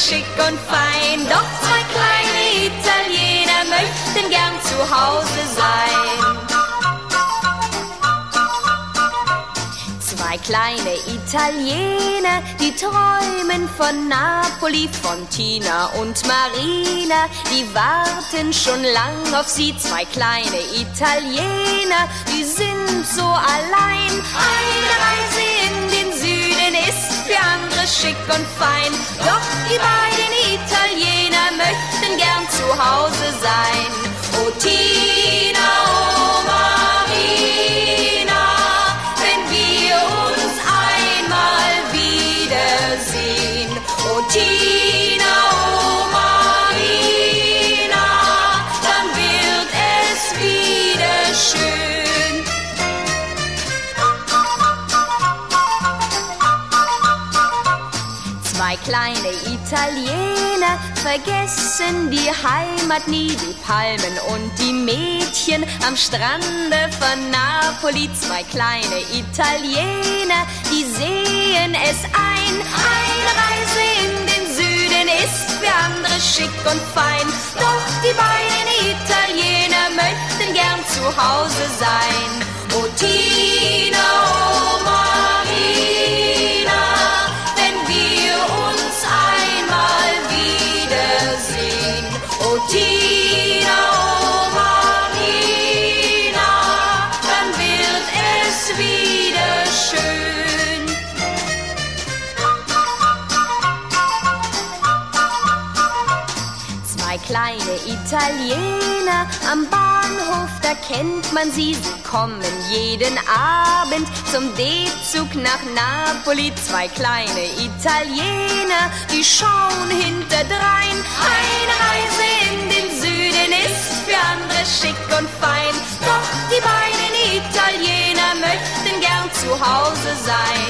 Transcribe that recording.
schick und fein, doch zwei kleine Italiener möchten gern zu Hause sein. Zwei kleine Italiener, die träumen von Napoli, von Tina und Marina, die warten schon lang auf sie. Zwei kleine Italiener, die sind so allein. Eine Reise in den Süden ist für andere schick und fein. Doch die beiden Italiener möchten gern zu Hause sein. Oh Tina, oh Marina, wenn wir uns einmal wiedersehen. Oh Tina, kleine Italiener vergessen die Heimat nie, die Palmen und die Mädchen am Strande von Napoli. Zwei kleine Italiener, die sehen es ein. Eine Reise in den Süden ist für andere schick und fein. Doch kleine Italiener am Bahnhof, da kennt man sie. Sie kommen jeden Abend zum D-Zug nach Napoli. Zwei kleine Italiener, die schauen hinterdrein. Eine Reise in den Süden ist für andere schick und fein. Doch die beiden Italiener möchten gern zu Hause sein.